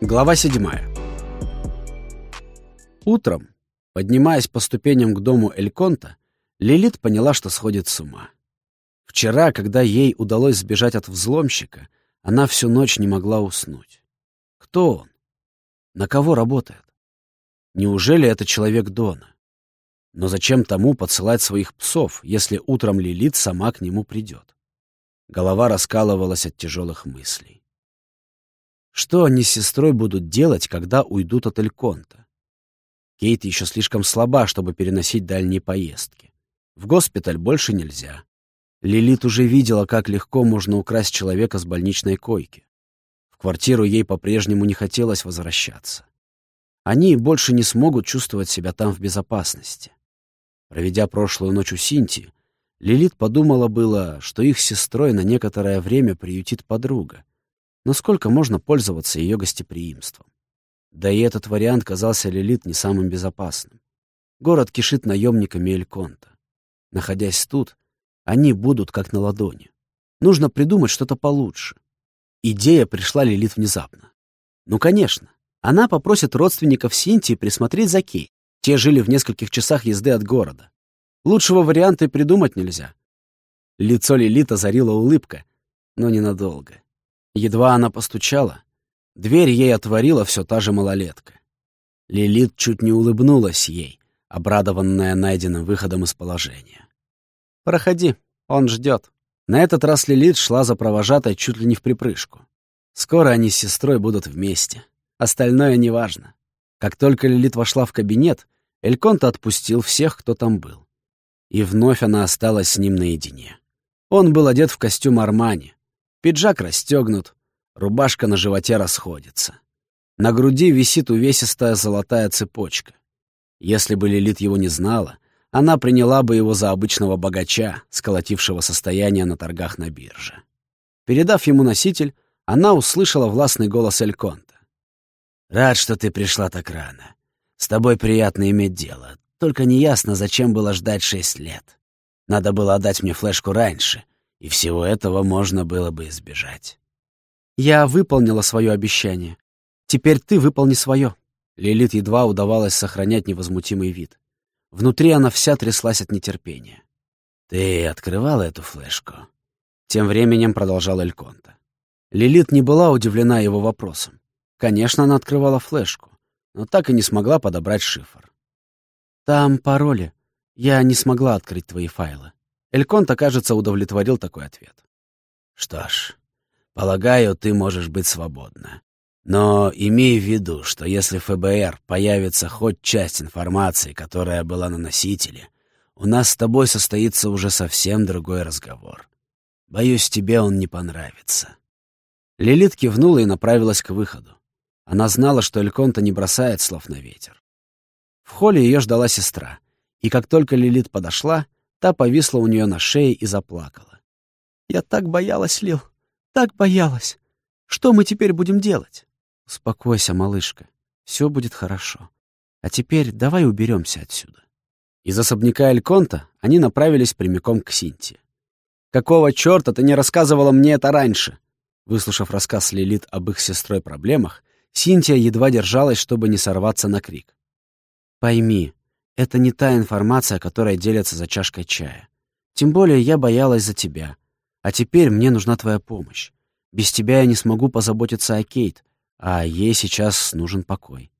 Глава седьмая. Утром, поднимаясь по ступеням к дому Эльконта, Лилит поняла, что сходит с ума. Вчера, когда ей удалось сбежать от взломщика, она всю ночь не могла уснуть. Кто он? На кого работает? Неужели это человек Дона? Но зачем тому подсылать своих псов, если утром Лилит сама к нему придет? Голова раскалывалась от тяжелых мыслей. Что они с сестрой будут делать, когда уйдут от Эльконта? Кейт еще слишком слаба, чтобы переносить дальние поездки. В госпиталь больше нельзя. Лилит уже видела, как легко можно украсть человека с больничной койки. В квартиру ей по-прежнему не хотелось возвращаться. Они больше не смогут чувствовать себя там в безопасности. Проведя прошлую ночь у Синти, Лилит подумала было, что их сестрой на некоторое время приютит подруга. Но сколько можно пользоваться ее гостеприимством? Да и этот вариант казался Лилит не самым безопасным. Город кишит наемниками Эльконта. Находясь тут, они будут как на ладони. Нужно придумать что-то получше. Идея пришла Лилит внезапно. Ну, конечно. Она попросит родственников Синтии присмотреть за Кей. Те жили в нескольких часах езды от города. Лучшего варианта и придумать нельзя. Лицо Лилит озарила улыбка, но ненадолго. Едва она постучала, дверь ей отворила все та же малолетка. Лилит чуть не улыбнулась ей, обрадованная найденным выходом из положения. «Проходи, он ждет. На этот раз Лилит шла за провожатой чуть ли не в припрыжку. Скоро они с сестрой будут вместе. Остальное неважно. Как только Лилит вошла в кабинет, Эльконта отпустил всех, кто там был. И вновь она осталась с ним наедине. Он был одет в костюм Армани. Пиджак расстегнут, рубашка на животе расходится. На груди висит увесистая золотая цепочка. Если бы Лилит его не знала, она приняла бы его за обычного богача, сколотившего состояние на торгах на бирже. Передав ему носитель, она услышала властный голос Эльконта. «Рад, что ты пришла так рано. С тобой приятно иметь дело. Только неясно, зачем было ждать шесть лет. Надо было отдать мне флешку раньше, и всего этого можно было бы избежать. Я выполнила свое обещание. Теперь ты выполни свое. Лилит едва удавалось сохранять невозмутимый вид. Внутри она вся тряслась от нетерпения. «Ты открывала эту флешку?» Тем временем продолжал Эльконта. Лилит не была удивлена его вопросом. Конечно, она открывала флешку, но так и не смогла подобрать шифр. «Там пароли. Я не смогла открыть твои файлы». Эльконта, кажется, удовлетворил такой ответ. «Что ж, полагаю, ты можешь быть свободна. Но имей в виду, что если ФБР появится хоть часть информации, которая была на носителе, у нас с тобой состоится уже совсем другой разговор. Боюсь, тебе он не понравится». Лилит кивнула и направилась к выходу. Она знала, что Эльконта не бросает слов на ветер. В холле ее ждала сестра, и как только Лилит подошла, та повисла у нее на шее и заплакала. «Я так боялась, Лил, так боялась. Что мы теперь будем делать?» «Успокойся, малышка, все будет хорошо. А теперь давай уберемся отсюда». Из особняка Эльконта они направились прямиком к Синтии. «Какого черта ты не рассказывала мне это раньше?» Выслушав рассказ Лилит об их сестрой проблемах, Синтия едва держалась, чтобы не сорваться на крик. Пойми, это не та информация, которая делится за чашкой чая. Тем более я боялась за тебя. А теперь мне нужна твоя помощь. Без тебя я не смогу позаботиться о Кейт, а ей сейчас нужен покой.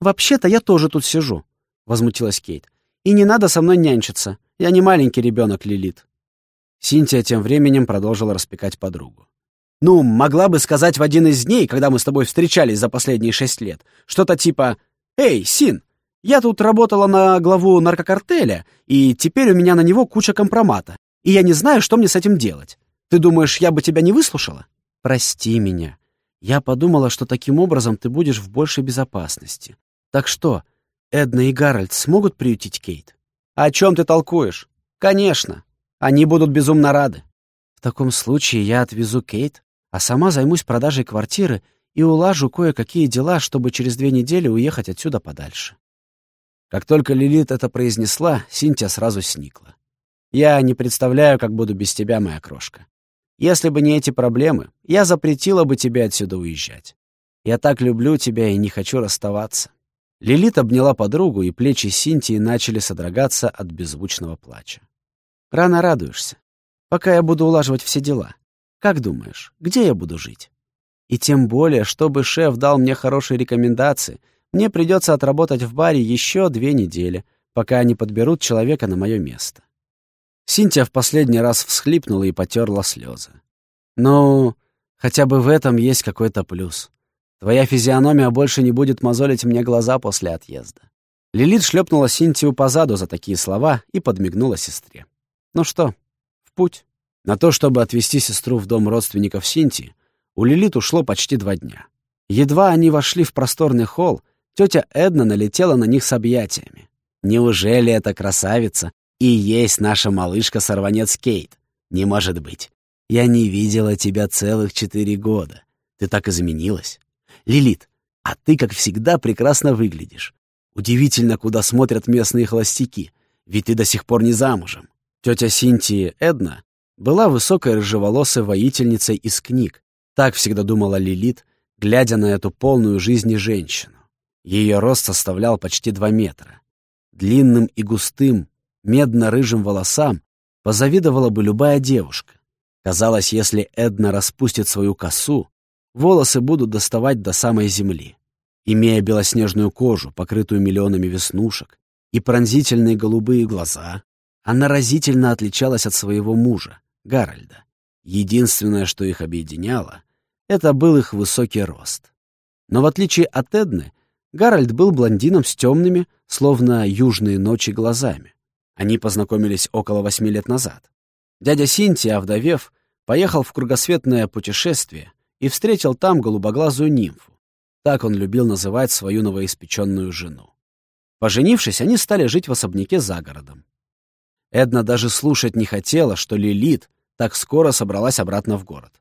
«Вообще-то я тоже тут сижу», — возмутилась Кейт. «И не надо со мной нянчиться. Я не маленький ребенок, Лилит». Синтия тем временем продолжила распекать подругу. «Ну, могла бы сказать в один из дней, когда мы с тобой встречались за последние шесть лет, что-то типа «Эй, Син, я тут работала на главу наркокартеля, и теперь у меня на него куча компромата, и я не знаю, что мне с этим делать. Ты думаешь, я бы тебя не выслушала? Прости меня. Я подумала, что таким образом ты будешь в большей безопасности. Так что, Эдна и Гарольд смогут приютить Кейт? О чем ты толкуешь? Конечно. Они будут безумно рады. В таком случае я отвезу Кейт, а сама займусь продажей квартиры и улажу кое-какие дела, чтобы через две недели уехать отсюда подальше. Как только Лилит это произнесла, Синтия сразу сникла. «Я не представляю, как буду без тебя, моя крошка. Если бы не эти проблемы, я запретила бы тебе отсюда уезжать. Я так люблю тебя и не хочу расставаться». Лилит обняла подругу, и плечи Синтии начали содрогаться от беззвучного плача. «Рано радуешься. Пока я буду улаживать все дела. Как думаешь, где я буду жить? И тем более, чтобы шеф дал мне хорошие рекомендации, мне придется отработать в баре еще две недели, пока они подберут человека на мое место». Синтия в последний раз всхлипнула и потерла слезы. «Ну, хотя бы в этом есть какой-то плюс. Твоя физиономия больше не будет мозолить мне глаза после отъезда». Лилит шлепнула Синтию по заду за такие слова и подмигнула сестре. «Ну что, в путь?» На то, чтобы отвезти сестру в дом родственников Синтии, у Лилит ушло почти два дня. Едва они вошли в просторный холл, тетя Эдна налетела на них с объятиями. «Неужели эта красавица и есть наша малышка-сорванец Кейт? Не может быть. Я не видела тебя целых четыре года. Ты так изменилась. Лилит, а ты, как всегда, прекрасно выглядишь. Удивительно, куда смотрят местные холостяки, ведь ты до сих пор не замужем. Тетя Синтии Эдна была высокой рыжеволосой воительницей из книг. Так всегда думала Лилит, глядя на эту полную жизни женщину. Ее рост составлял почти два метра. Длинным и густым, медно-рыжим волосам позавидовала бы любая девушка. Казалось, если Эдна распустит свою косу, волосы будут доставать до самой земли. Имея белоснежную кожу, покрытую миллионами веснушек, и пронзительные голубые глаза, она разительно отличалась от своего мужа, Гарольда. Единственное, что их объединяло, это был их высокий рост. Но в отличие от Эдны, Гарольд был блондином с темными, словно южные ночи, глазами. Они познакомились около восьми лет назад. Дядя Синтия, овдовев, поехал в кругосветное путешествие и встретил там голубоглазую нимфу. Так он любил называть свою новоиспеченную жену. Поженившись, они стали жить в особняке за городом. Эдна даже слушать не хотела, что Лилит так скоро собралась обратно в город.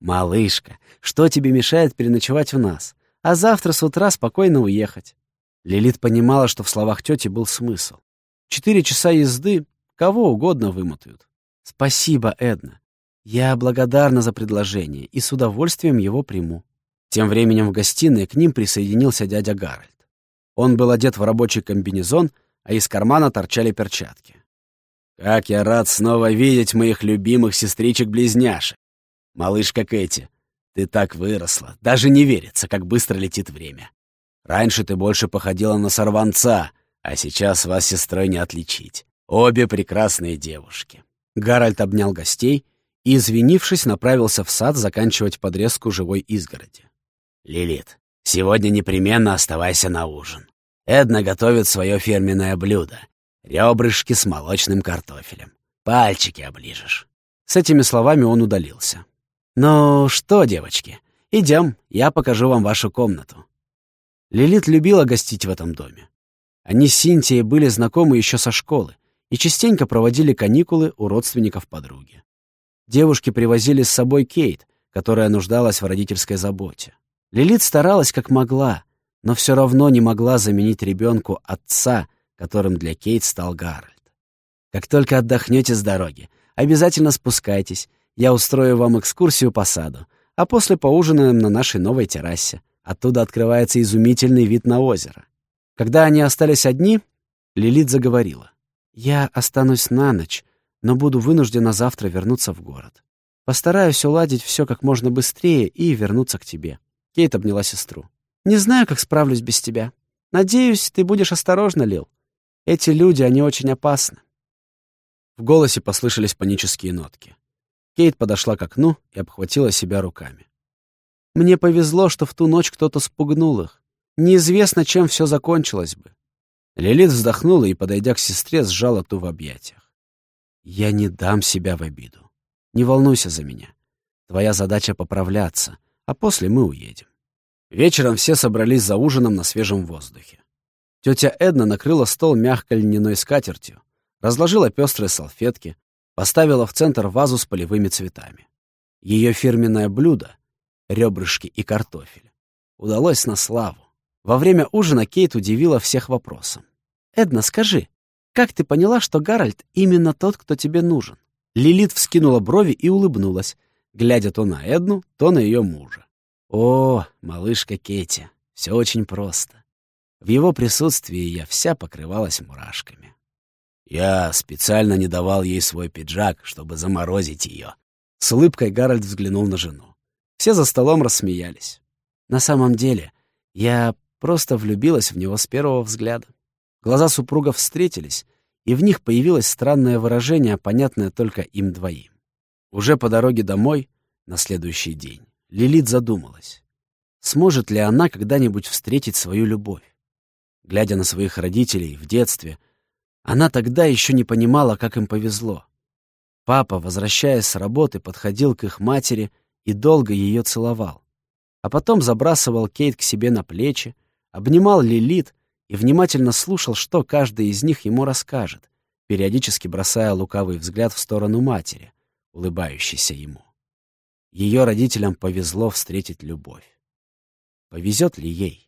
«Малышка, что тебе мешает переночевать у нас, а завтра с утра спокойно уехать?» Лилит понимала, что в словах тети был смысл. Четыре часа езды кого угодно вымотают. «Спасибо, Эдна. Я благодарна за предложение и с удовольствием его приму. Тем временем в гостиной к ним присоединился дядя Гарольд. Он был одет в рабочий комбинезон, а из кармана торчали перчатки. «Как я рад снова видеть моих любимых сестричек-близняшек! Малышка Кэти, ты так выросла, даже не верится, как быстро летит время. Раньше ты больше походила на сорванца, а сейчас вас сестрой не отличить. Обе прекрасные девушки». Гарольд обнял гостей — и, извинившись, направился в сад заканчивать подрезку живой изгороди. «Лилит, сегодня непременно оставайся на ужин. Эдна готовит свое фирменное блюдо — ребрышки с молочным картофелем. Пальчики оближешь». С этими словами он удалился. «Ну что, девочки, идем, я покажу вам вашу комнату». Лилит любила гостить в этом доме. Они с Синтией были знакомы еще со школы и частенько проводили каникулы у родственников подруги. Девушки привозили с собой Кейт, которая нуждалась в родительской заботе. Лилит старалась как могла, но все равно не могла заменить ребенку отца, которым для Кейт стал Гарольд. «Как только отдохнете с дороги, обязательно спускайтесь. Я устрою вам экскурсию по саду, а после поужинаем на нашей новой террасе. Оттуда открывается изумительный вид на озеро». Когда они остались одни, Лилит заговорила. «Я останусь на ночь, но буду вынуждена завтра вернуться в город. Постараюсь уладить все как можно быстрее и вернуться к тебе». Кейт обняла сестру. «Не знаю, как справлюсь без тебя. Надеюсь, ты будешь осторожна, Лил. Эти люди, они очень опасны». В голосе послышались панические нотки. Кейт подошла к окну и обхватила себя руками. «Мне повезло, что в ту ночь кто-то спугнул их. Неизвестно, чем все закончилось бы». Лилит вздохнула и, подойдя к сестре, сжала ту в объятиях. Я не дам себя в обиду. Не волнуйся за меня. Твоя задача поправляться, а после мы уедем. Вечером все собрались за ужином на свежем воздухе. Тетя Эдна накрыла стол мягкой льняной скатертью, разложила пестрые салфетки, поставила в центр вазу с полевыми цветами. Ее фирменное блюдо — ребрышки и картофель — удалось на славу. Во время ужина Кейт удивила всех вопросом. «Эдна, скажи, как ты поняла, что Гарольд именно тот, кто тебе нужен?» Лилит вскинула брови и улыбнулась, глядя то на Эдну, то на ее мужа. О, малышка Кетти, все очень просто. В его присутствии я вся покрывалась мурашками. Я специально не давал ей свой пиджак, чтобы заморозить ее. С улыбкой Гарольд взглянул на жену. Все за столом рассмеялись. На самом деле, я просто влюбилась в него с первого взгляда. Глаза супругов встретились, и в них появилось странное выражение, понятное только им двоим. Уже по дороге домой, на следующий день, Лилит задумалась, сможет ли она когда-нибудь встретить свою любовь. Глядя на своих родителей в детстве, она тогда еще не понимала, как им повезло. Папа, возвращаясь с работы, подходил к их матери и долго ее целовал. А потом забрасывал Кейт к себе на плечи, обнимал Лилит и внимательно слушал, что каждый из них ему расскажет, периодически бросая лукавый взгляд в сторону матери, улыбающейся ему. Ее родителям повезло встретить любовь. Повезет ли ей?